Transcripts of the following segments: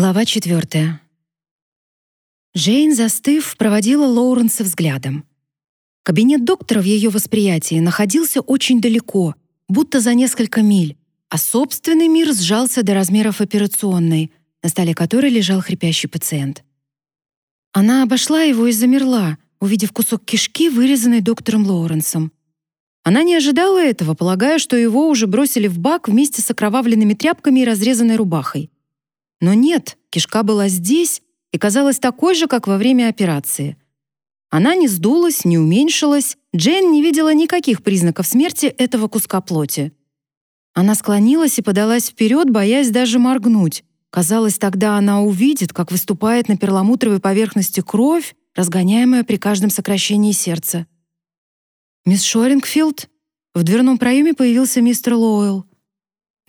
Глава четвертая. Джейн, застыв, проводила Лоуренса взглядом. Кабинет доктора в ее восприятии находился очень далеко, будто за несколько миль, а собственный мир сжался до размеров операционной, на столе которой лежал хрипящий пациент. Она обошла его и замерла, увидев кусок кишки, вырезанный доктором Лоуренсом. Она не ожидала этого, полагая, что его уже бросили в бак вместе с окровавленными тряпками и разрезанной рубахой. Но нет, кишка была здесь и казалась такой же, как во время операции. Она не сдулась, не уменьшилась, Джейн не видела никаких признаков смерти этого куска плоти. Она склонилась и подалась вперед, боясь даже моргнуть. Казалось, тогда она увидит, как выступает на перламутровой поверхности кровь, разгоняемая при каждом сокращении сердца. «Мисс Шорингфилд?» В дверном проеме появился мистер Лоуэлл.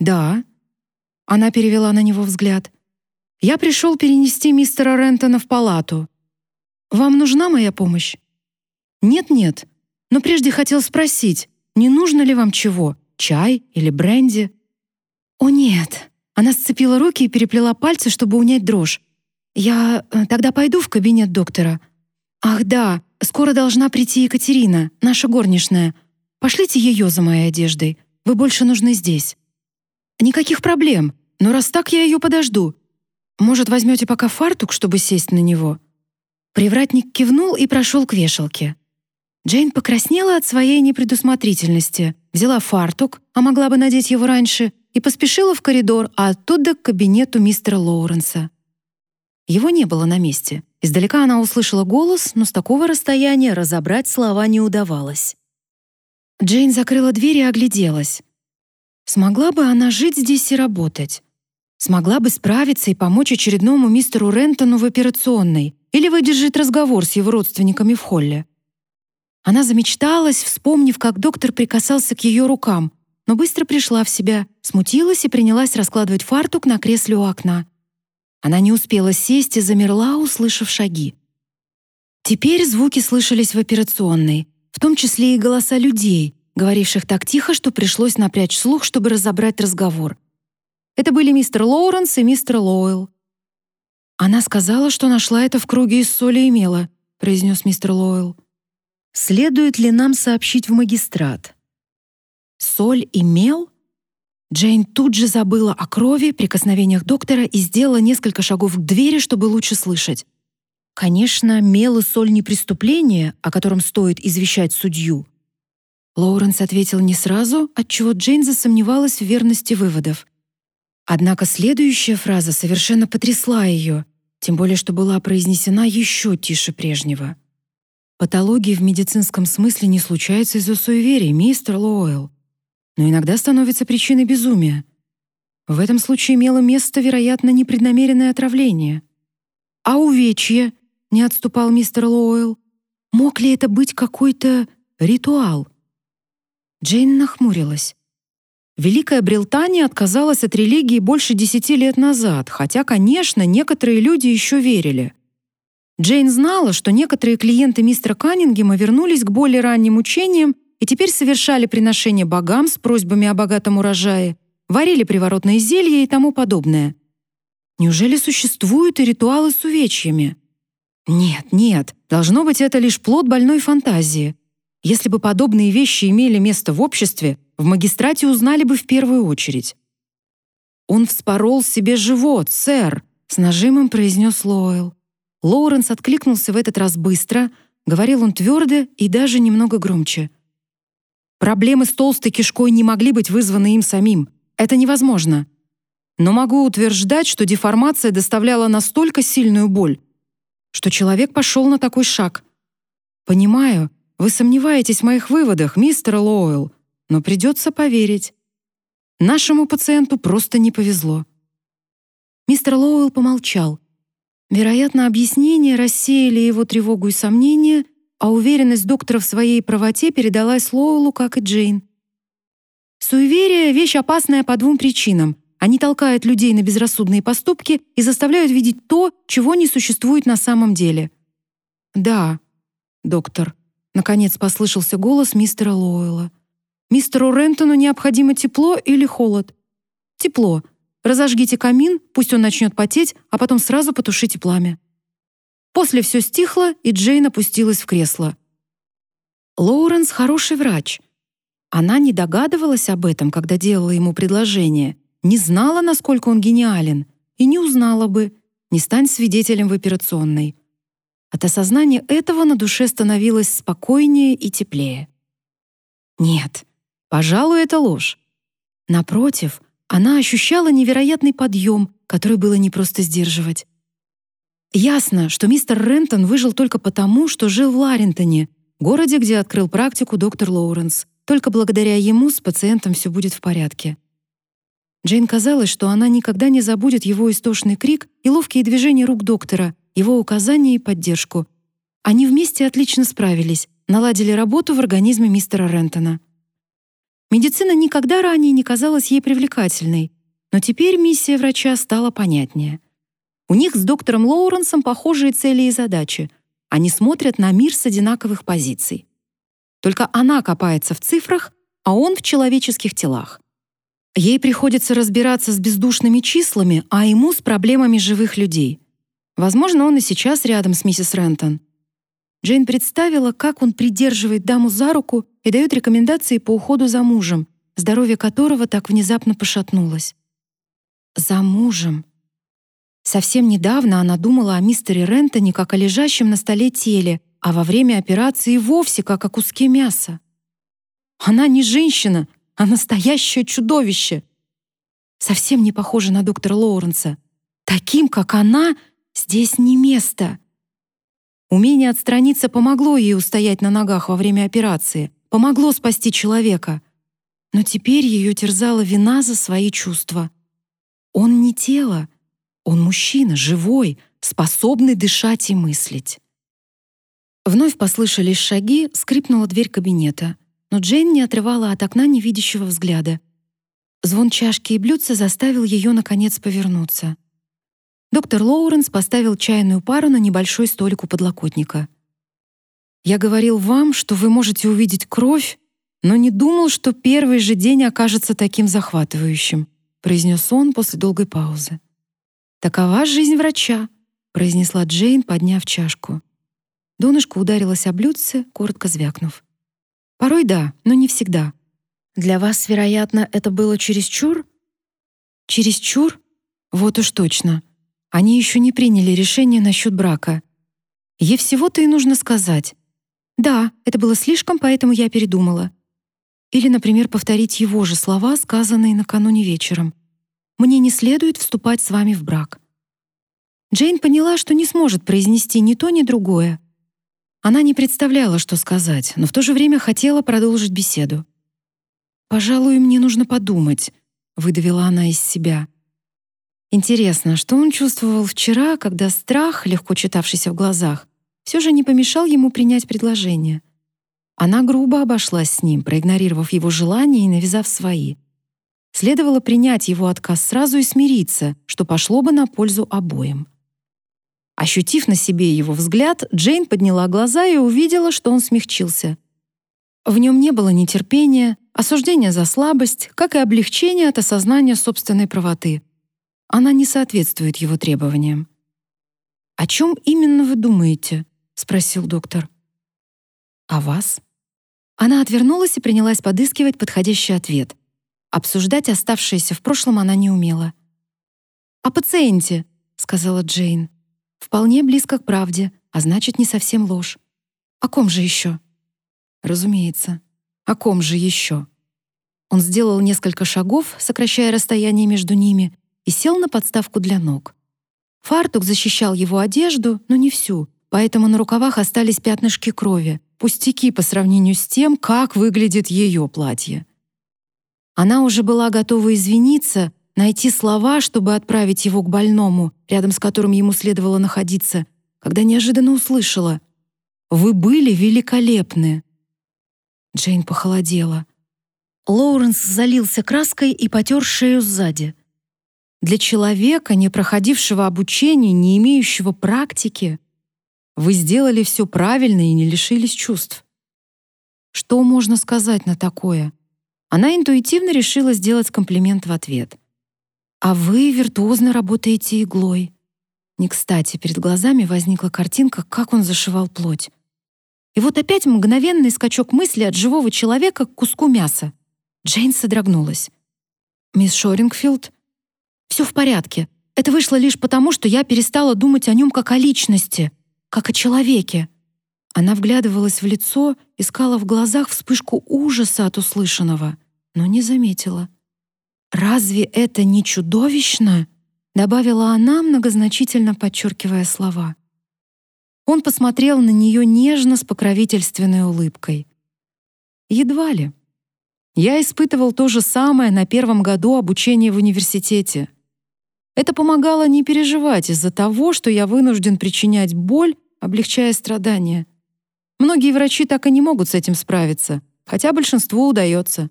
«Да». Она перевела на него взгляд. Я пришел перенести мистера Рентона в палату. Вам нужна моя помощь? Нет-нет, но прежде хотел спросить, не нужно ли вам чего, чай или бренди? О нет. Она сцепила руки и переплела пальцы, чтобы унять дрожь. Я э, тогда пойду в кабинет доктора. Ах, да, скоро должна прийти Екатерина, наша горничная. Пошлите ее за моей одеждой. Вы больше нужны здесь. Никаких проблем. Но раз так, я ее подожду. Может, возьмете пока фартук, чтобы сесть на него?» Привратник кивнул и прошел к вешалке. Джейн покраснела от своей непредусмотрительности, взяла фартук, а могла бы надеть его раньше, и поспешила в коридор, а оттуда к кабинету мистера Лоуренса. Его не было на месте. Издалека она услышала голос, но с такого расстояния разобрать слова не удавалось. Джейн закрыла дверь и огляделась. Смогла бы она жить здесь и работать? Смогла бы справиться и помочь очередному мистеру Рентону в операционной или выдержать разговор с его родственниками в холле. Она замечталась, вспомнив, как доктор прикасался к ее рукам, но быстро пришла в себя, смутилась и принялась раскладывать фартук на кресле у окна. Она не успела сесть и замерла, услышав шаги. Теперь звуки слышались в операционной, в том числе и голоса людей, говоривших так тихо, что пришлось напрячь слух, чтобы разобрать разговор. Это были мистер Лоуренс и мистер Лоуэлл. «Она сказала, что нашла это в круге из соли и мела», — произнес мистер Лоуэлл. «Следует ли нам сообщить в магистрат?» «Соль и мел?» Джейн тут же забыла о крови, прикосновениях доктора и сделала несколько шагов к двери, чтобы лучше слышать. Конечно, мел и соль не преступление, о котором стоит извещать судью. Лоуренс ответил не сразу, отчего Джейн засомневалась в верности выводов. Однако следующая фраза совершенно потрясла ее, тем более что была произнесена еще тише прежнего. Патологии в медицинском смысле не случаются из-за суеверий, мистер Лоуэлл, но иногда становятся причиной безумия. В этом случае имело место, вероятно, непреднамеренное отравление. А увечье, не отступал мистер Лоуэлл, мог ли это быть какой-то ритуал? Джейн нахмурилась. Великая Британия отказалась от религии больше десяти лет назад, хотя, конечно, некоторые люди еще верили. Джейн знала, что некоторые клиенты мистера Каннингема вернулись к более ранним учениям и теперь совершали приношения богам с просьбами о богатом урожае, варили приворотные зелья и тому подобное. Неужели существуют и ритуалы с увечьями? Нет, нет, должно быть это лишь плод больной фантазии. Если бы подобные вещи имели место в обществе, в магистрате узнали бы в первую очередь. «Он вспорол себе живот, сэр», — с нажимом произнес Лоуэлл. Лоуренс откликнулся в этот раз быстро, говорил он твердо и даже немного громче. «Проблемы с толстой кишкой не могли быть вызваны им самим. Это невозможно. Но могу утверждать, что деформация доставляла настолько сильную боль, что человек пошел на такой шаг. Понимаю, вы сомневаетесь в моих выводах, мистер Лоуэлл, но придется поверить. Нашему пациенту просто не повезло. Мистер Лоуэлл помолчал. Вероятно, объяснения рассеяли его тревогу и сомнения, а уверенность доктора в своей правоте передалась Лоуэллу, как и Джейн. Суеверие — вещь опасная по двум причинам. Они толкают людей на безрассудные поступки и заставляют видеть то, чего не существует на самом деле. «Да, доктор», — наконец послышался голос мистера Лоуэлла. Мистеру Рентону необходимо тепло или холод? Тепло. Разожгите камин, пусть он начнет потеть, а потом сразу потушите пламя». После все стихло, и Джейн опустилась в кресло. Лоуренс хороший врач. Она не догадывалась об этом, когда делала ему предложение, не знала, насколько он гениален, и не узнала бы, не стань свидетелем в операционной. От осознания этого на душе становилось спокойнее и теплее. Нет, пожалуй, это ложь. Напротив, она ощущала невероятный подъем, который было непросто сдерживать. Ясно, что мистер Рентон выжил только потому, что жил в Ларентоне, городе, где открыл практику доктор Лоуренс. Только благодаря ему с пациентом все будет в порядке. Джейн казалось, что она никогда не забудет его истошный крик и ловкие движения рук доктора, его указания и поддержку. Они вместе отлично справились, наладили работу в организме мистера Рентона. Медицина никогда ранее не казалась ей привлекательной, но теперь миссия врача стала понятнее — у них с доктором Лоуренсом похожие цели и задачи. Они смотрят на мир с одинаковых позиций. Только она копается в цифрах, а он в человеческих телах. Ей приходится разбираться с бездушными числами, а ему с проблемами живых людей. Возможно, он и сейчас рядом с миссис Рентон. Джейн представила, как он придерживает даму за руку и дает рекомендации по уходу за мужем, здоровье которого так внезапно пошатнулось. За мужем. Совсем недавно она думала о мистере Рентоне как о лежащем на столе теле, а во время операции вовсе как о куске мяса. Она не женщина, а настоящее чудовище. Совсем не похожа на доктора Лоуренса. Таким, как она, здесь не место. Умение отстраниться помогло ей устоять на ногах во время операции, помогло спасти человека. Но теперь ее терзала вина за свои чувства. Он не тело, он мужчина, живой, способный дышать и мыслить. Вновь послышались шаги, скрипнула дверь кабинета, но Джейн не отрывала от окна невидящего взгляда. Звон чашки и блюдца заставил ее, наконец, повернуться. Доктор Лоуренс поставил чайную пару на небольшой столик у подлокотника. «Я говорил вам, что вы можете увидеть кровь, но не думал, что первый же день окажется таким захватывающим», произнес он после долгой паузы. «Такова жизнь врача», — произнесла Джейн, подняв чашку. Донышко ударилось о блюдце, коротко звякнув. «Порой да, но не всегда. Для вас, вероятно, это было чересчур?» «Чересчур? Вот уж точно. Они еще не приняли решение насчет брака. Ей всего-то и нужно сказать. Да, это было слишком, поэтому я передумала. Или, например, повторить его же слова, сказанные накануне вечером. Мне не следует вступать с вами в брак. Джейн поняла, что не сможет произнести ни то, ни другое. Она не представляла, что сказать, но в то же время хотела продолжить беседу. «Пожалуй, мне нужно подумать», — выдавила она из себя. Интересно, что он чувствовал вчера, когда страх, легко читавшийся в глазах, все же не помешал ему принять предложение. Она грубо обошлась с ним, проигнорировав его желания и навязав свои. Следовало принять его отказ сразу и смириться, что пошло бы на пользу обоим. Ощутив на себе его взгляд, Джейн подняла глаза и увидела, что он смягчился. В нем не было нетерпения, осуждения за слабость, как и облегчения от осознания собственной правоты. Она не соответствует его требованиям. «О чем именно вы думаете?» — спросил доктор. «О вас?» Она отвернулась и принялась подыскивать подходящий ответ. Обсуждать оставшееся в прошлом она не умела. «О пациенте», — сказала Джейн. «Вполне близко к правде, а значит, не совсем ложь. О ком же еще?» «Разумеется. О ком же еще?» Он сделал несколько шагов, сокращая расстояние между ними, и сел на подставку для ног. Фартук защищал его одежду, но не всю, поэтому на рукавах остались пятнышки крови, пустяки по сравнению с тем, как выглядит ее платье. Она уже была готова извиниться, найти слова, чтобы отправить его к больному, рядом с которым ему следовало находиться, когда неожиданно услышала «Вы были великолепны!» Джейн похолодела. Лоуренс залился краской и потер шею сзади. Для человека, не проходившего обучения, не имеющего практики, вы сделали все правильно и не лишились чувств. Что можно сказать на такое? Она интуитивно решила сделать комплимент в ответ. А вы виртуозно работаете иглой. Не кстати, перед глазами возникла картинка, как он зашивал плоть. И вот опять мгновенный скачок мысли от живого человека к куску мяса. Джейн содрогнулась. «Мисс Шорингфилд?» «Все в порядке. Это вышло лишь потому, что я перестала думать о нем как о личности, как о человеке». Она вглядывалась в лицо, искала в глазах вспышку ужаса от услышанного, но не заметила. «Разве это не чудовищно?» — добавила она, многозначительно подчеркивая слова. Он посмотрел на нее нежно с покровительственной улыбкой. «Едва ли. Я испытывал то же самое на первом году обучения в университете. Это помогало не переживать из-за того, что я вынужден причинять боль, облегчая страдания. Многие врачи так и не могут с этим справиться, хотя большинству удается.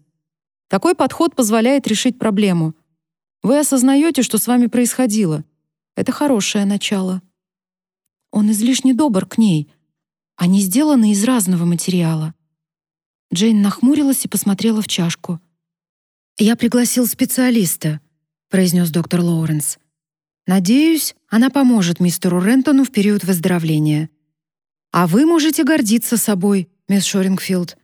Такой подход позволяет решить проблему. Вы осознаете, что с вами происходило. Это хорошее начало. Он излишне добр к ней. Они сделаны из разного материала. Джейн нахмурилась и посмотрела в чашку. «Я пригласил специалиста», — произнес доктор Лоуренс. «Надеюсь, она поможет мистеру Рентону в период выздоровления. А вы можете гордиться собой, мисс Шорингфилд».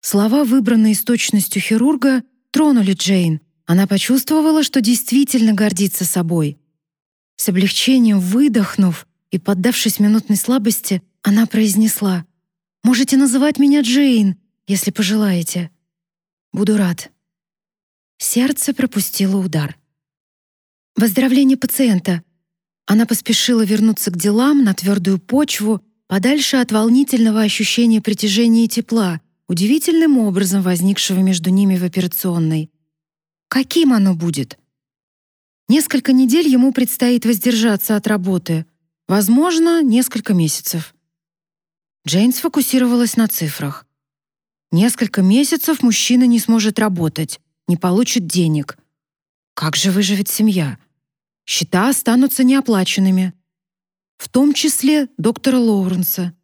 Слова, выбранные с точностью хирурга, тронули Джейн. Она почувствовала, что действительно гордится собой. С облегчением выдохнув, и, поддавшись минутной слабости, она произнесла «Можете называть меня Джейн, если пожелаете. Буду рад». Сердце пропустило удар. Выздоровление пациента. Она поспешила вернуться к делам на твердую почву, подальше от волнительного ощущения притяжения и тепла, удивительным образом возникшего между ними в операционной. Каким оно будет? Несколько недель ему предстоит воздержаться от работы — Возможно, несколько месяцев. Джейн сфокусировалась на цифрах. Несколько месяцев мужчина не сможет работать, не получит денег. Как же выживет семья? Счета останутся неоплаченными. В том числе доктора Лоуренса.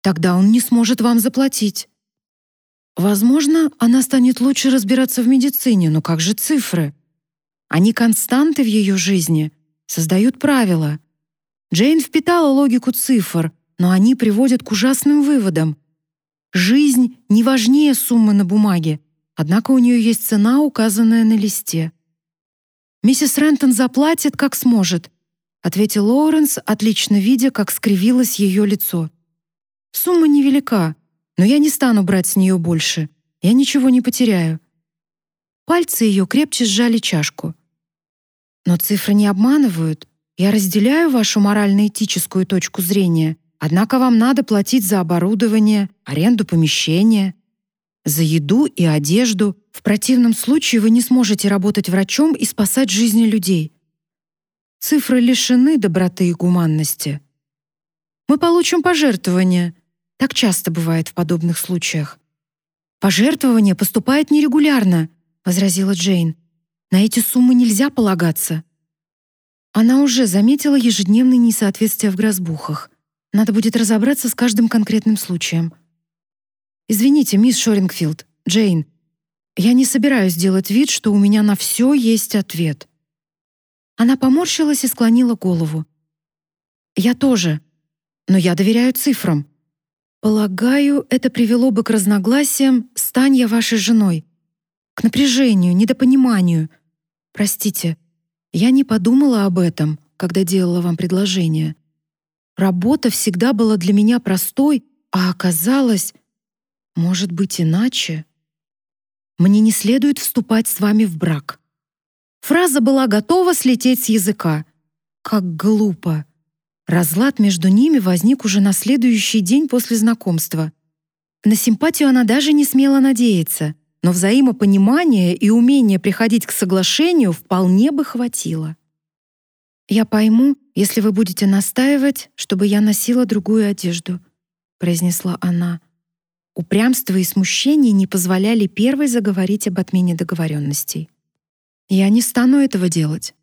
Тогда он не сможет вам заплатить. Возможно, она станет лучше разбираться в медицине, но как же цифры? Они константы в ее жизни, создают правила — Джейн впитала логику цифр, но они приводят к ужасным выводам. Жизнь не важнее суммы на бумаге, однако у нее есть цена, указанная на листе. «Миссис Рентон заплатит, как сможет», ответил Лоуренс, отлично видя, как скривилось ее лицо. «Сумма невелика, но я не стану брать с нее больше. Я ничего не потеряю». Пальцы ее крепче сжали чашку. «Но цифры не обманывают. Я разделяю вашу морально-этическую точку зрения, однако вам надо платить за оборудование, аренду помещения, за еду и одежду. В противном случае вы не сможете работать врачом и спасать жизни людей. Цифры лишены доброты и гуманности. Мы получим пожертвования. Так часто бывает в подобных случаях. Пожертвование поступает нерегулярно, возразила Джейн. На эти суммы нельзя полагаться. Она уже заметила ежедневные несоответствия в грозбухах. Надо будет разобраться с каждым конкретным случаем. «Извините, мисс Шорингфилд, Джейн, я не собираюсь делать вид, что у меня на все есть ответ». Она поморщилась и склонила голову. «Я тоже, но я доверяю цифрам. Полагаю, это привело бы к разногласиям, стань я вашей женой, к напряжению, недопониманию. Простите, я не подумала об этом, когда делала вам предложение. Работа всегда была для меня простой, а оказалось, может быть, иначе. Мне не следует вступать с вами в брак. Фраза была готова слететь с языка. Как глупо. Разлад между ними возник уже на следующий день после знакомства. На симпатию она даже не смела надеяться но взаимопонимания и умения приходить к соглашению вполне бы хватило. «Я пойму, если вы будете настаивать, чтобы я носила другую одежду», произнесла она. Упрямство и смущение не позволяли первой заговорить об отмене договоренностей. «Я не стану этого делать».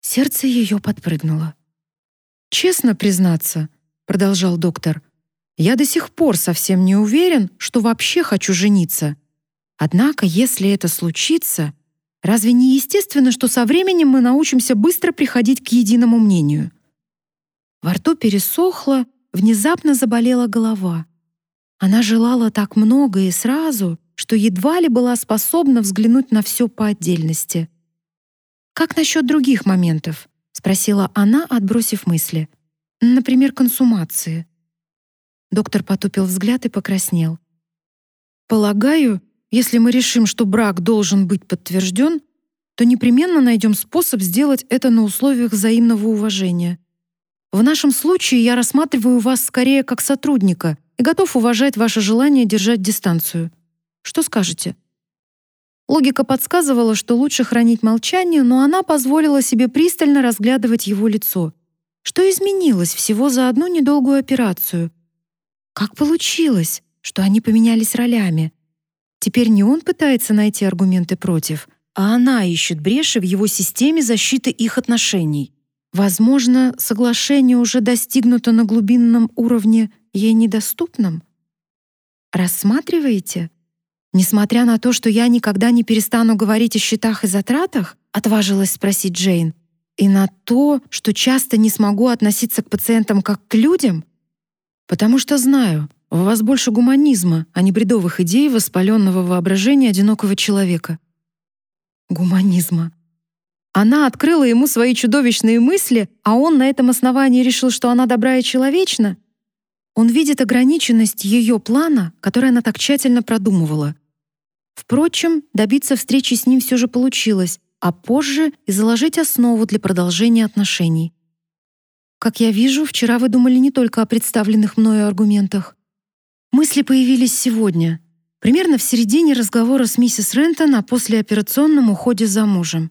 Сердце ее подпрыгнуло. «Честно признаться», — продолжал доктор, «я до сих пор совсем не уверен, что вообще хочу жениться. Однако, если это случится, Разве не естественно, что со временем мы научимся быстро приходить к единому мнению? Во рту пересохло, внезапно заболела голова. Она желала так много и сразу, что едва ли была способна взглянуть на все по отдельности. «Как насчет других моментов?» — спросила она, отбросив мысли. «Например, консумации». Доктор потупил взгляд и покраснел. «Полагаю, если мы решим, что брак должен быть подтвержден, то непременно найдем способ сделать это на условиях взаимного уважения. В нашем случае я рассматриваю вас скорее как сотрудника и готов уважать ваше желание держать дистанцию. Что скажете? Логика подсказывала, что лучше хранить молчание, но она позволила себе пристально разглядывать его лицо. Что изменилось всего за одну недолгую операцию? Как получилось, что они поменялись ролями? Теперь не он пытается найти аргументы против, а она ищет бреши в его системе защиты их отношений. Возможно, соглашение уже достигнуто на глубинном уровне, ей недоступном. Рассматриваете? Несмотря на то, что я никогда не перестану говорить о счетах и затратах, отважилась спросить Джейн, и на то, что часто не смогу относиться к пациентам как к людям, потому что знаю, в вас больше гуманизма, а не бредовых идей воспаленного воображения одинокого человека. Гуманизма. Она открыла ему свои чудовищные мысли, а он на этом основании решил, что она добра и человечна. Он видит ограниченность ее плана, который она так тщательно продумывала. Впрочем, добиться встречи с ним все же получилось, а позже и заложить основу для продолжения отношений. Как я вижу, вчера вы думали не только о представленных мною аргументах. Мысли появились сегодня, примерно в середине разговора с миссис Рентон о послеоперационном уходе за мужем.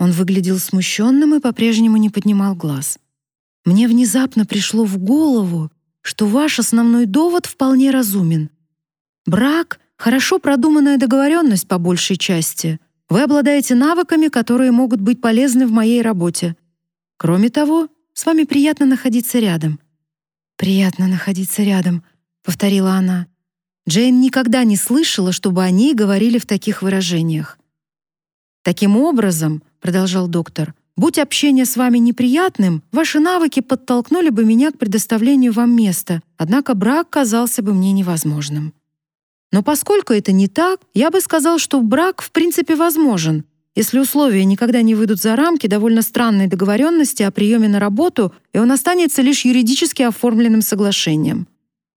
Он выглядел смущенным и по-прежнему не поднимал глаз. Мне внезапно пришло в голову, что ваш основной довод вполне разумен. Брак — хорошо продуманная договоренность по большей части. Вы обладаете навыками, которые могут быть полезны в моей работе. Кроме того, с вами приятно находиться рядом. Приятно находиться рядом, — повторила она. Джейн никогда не слышала, чтобы они говорили в таких выражениях. «Таким образом», — продолжал доктор, «будь общение с вами неприятным, ваши навыки подтолкнули бы меня к предоставлению вам места, однако брак казался бы мне невозможным. Но поскольку это не так, я бы сказал, что брак в принципе возможен, если условия никогда не выйдут за рамки довольно странной договоренности о приеме на работу, и он останется лишь юридически оформленным соглашением.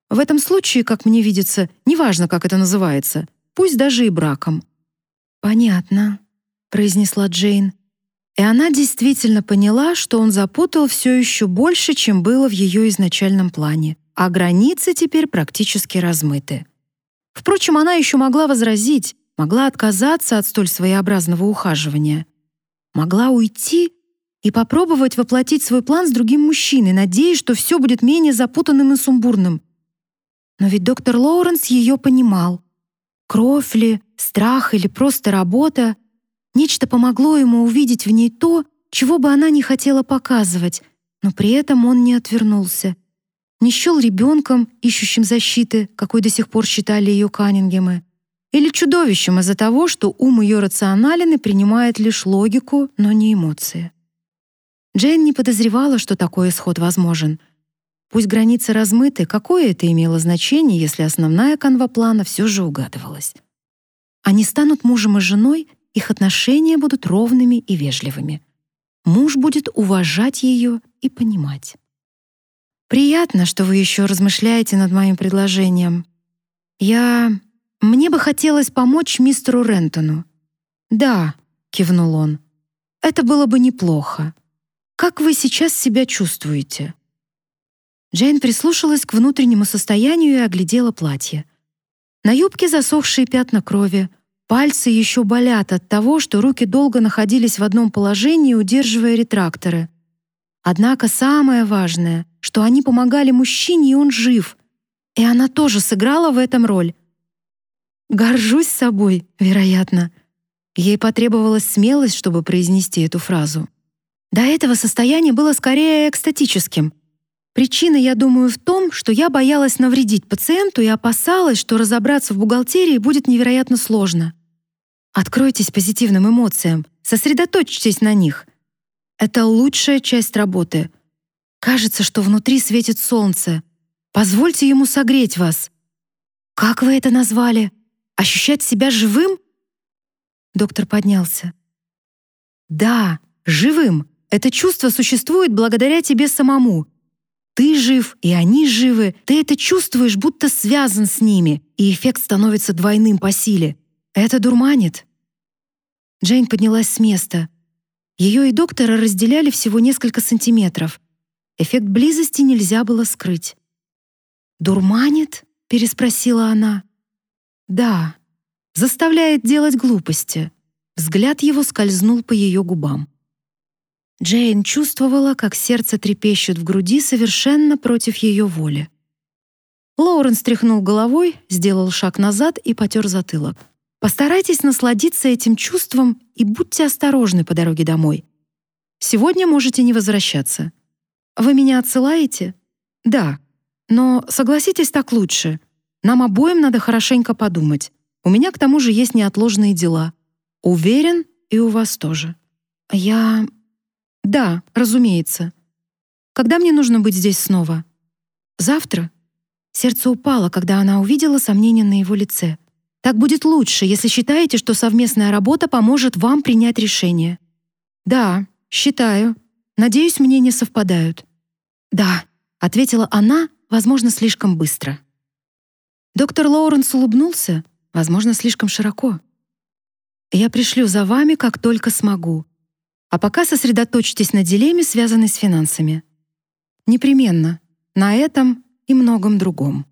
В этом случае, как мне видится, неважно, как это называется, пусть даже и браком. Понятно, произнесла Джейн. И она действительно поняла, что он запутал все еще больше, чем было в ее изначальном плане, а границы теперь практически размыты. Впрочем, она еще могла возразить, могла отказаться от столь своеобразного ухаживания, могла уйти и попробовать воплотить свой план с другим мужчиной, надеясь, что все будет менее запутанным и сумбурным. Но ведь доктор Лоуренс ее понимал. Кровь ли, страх или просто работа, нечто помогло ему увидеть в ней то, чего бы она не хотела показывать, но при этом он не отвернулся. Не счел ребенком, ищущим защиты, какой до сих пор считали ее Каннингемы, или чудовищем из-за того, что ум ее рационален и принимает лишь логику, но не эмоции. Джейн не подозревала, что такой исход возможен — Пусть границы размыты, какое это имело значение, если основная канва плана все же угадывалась? Они станут мужем и женой, их отношения будут ровными и вежливыми. Муж будет уважать ее и понимать. Приятно, что вы еще размышляете над моим предложением. Я... Мне бы хотелось помочь мистеру Рентону. Да, кивнул он. Это было бы неплохо. Как вы сейчас себя чувствуете? Джейн прислушалась к внутреннему состоянию и оглядела платье. На юбке засохшие пятна крови, пальцы еще болят от того, что руки долго находились в одном положении, удерживая ретракторы. Однако самое важное, что они помогали мужчине, и он жив. И она тоже сыграла в этом роль. «Горжусь собой, вероятно». Ей потребовалась смелость, чтобы произнести эту фразу. До этого состояние было скорее экстатическим — Причина, я думаю, в том, что я боялась навредить пациенту и опасалась, что разобраться в бухгалтерии будет невероятно сложно. Откройтесь позитивным эмоциям, сосредоточьтесь на них. Это лучшая часть работы. Кажется, что внутри светит солнце. Позвольте ему согреть вас. Как вы это назвали? Ощущать себя живым? Доктор поднялся. Да, живым. Это чувство существует благодаря тебе самому. Ты жив, и они живы. Ты это чувствуешь, будто связан с ними, и эффект становится двойным по силе. Это дурманит. Джейн поднялась с места. Ее и доктора разделяли всего несколько сантиметров. Эффект близости нельзя было скрыть. «Дурманит?» — переспросила она. «Да, заставляет делать глупости». Взгляд его скользнул по ее губам. Джейн чувствовала, как сердце трепещет в груди совершенно против ее воли. Лоурен стряхнул головой, сделал шаг назад и потер затылок. Постарайтесь насладиться этим чувством и будьте осторожны по дороге домой. Сегодня можете не возвращаться. Вы меня отсылаете? Да. Но согласитесь, так лучше. Нам обоим надо хорошенько подумать. У меня к тому же есть неотложные дела. Уверен, и у вас тоже. Я да, разумеется. Когда мне нужно быть здесь снова? Завтра? Сердце упало, когда она увидела сомнение на его лице. Так будет лучше, если считаете, что совместная работа поможет вам принять решение. Да, считаю. Надеюсь, мнения совпадают. Да, ответила она, возможно, слишком быстро. Доктор Лоуренс улыбнулся, возможно, слишком широко. Я пришлю за вами, как только смогу. А пока сосредоточьтесь на дилемме, связанной с финансами. Непременно. На этом и многом другом.